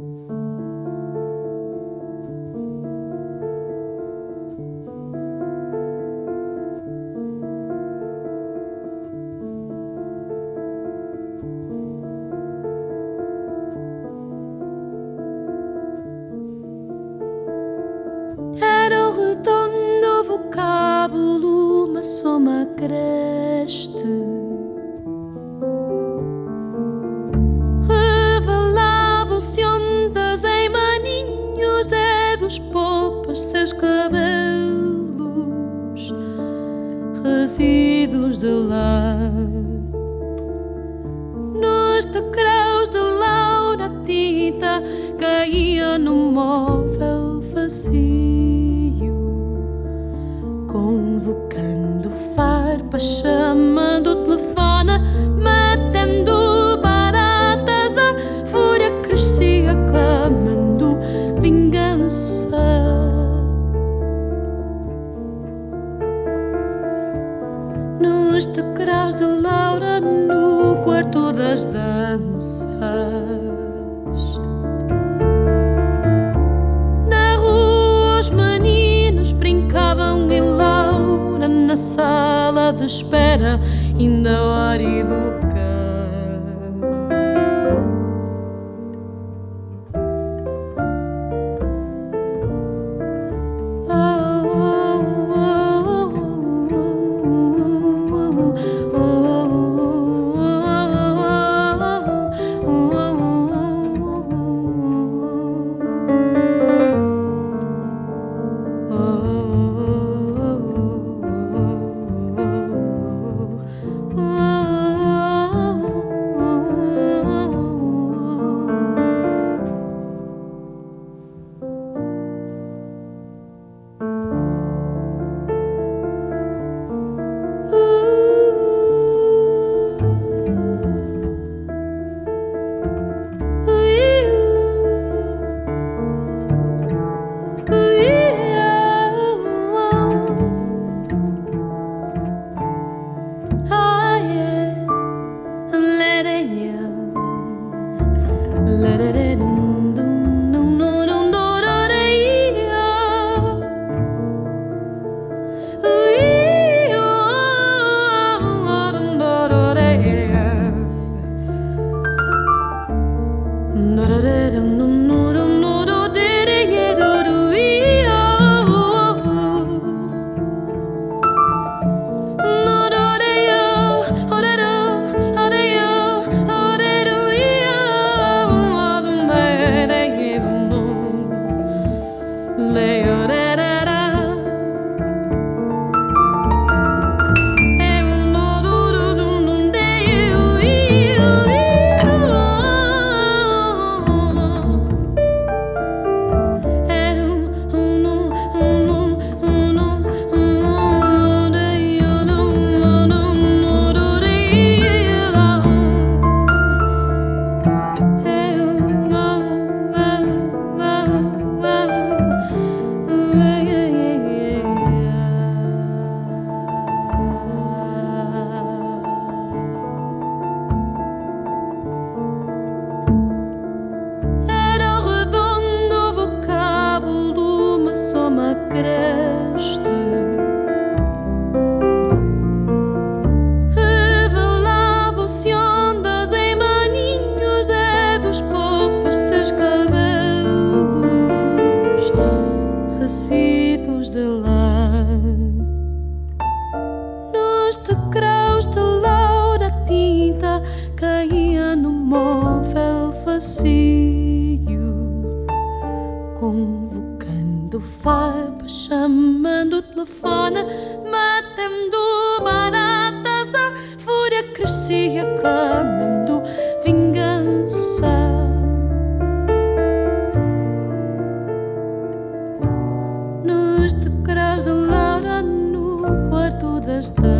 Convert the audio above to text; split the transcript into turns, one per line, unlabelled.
Era o redondo vocábulo, uma soma creste. Dedos, polpas, seus cabelos, resíduos de lar. Nos degraus de laura a tinta caía no móvel vazio, convocando farpas, chamando Nos degraus de Laura, no quarto das danças. Na rua os meninos brincavam e Laura na sala de espera ainda a resíduos de lar. Nos degraus de Laura tinta caía no móvel vazio, convocando farpas, chamando o telefone, matando baratas. A fúria crescia, clamando just the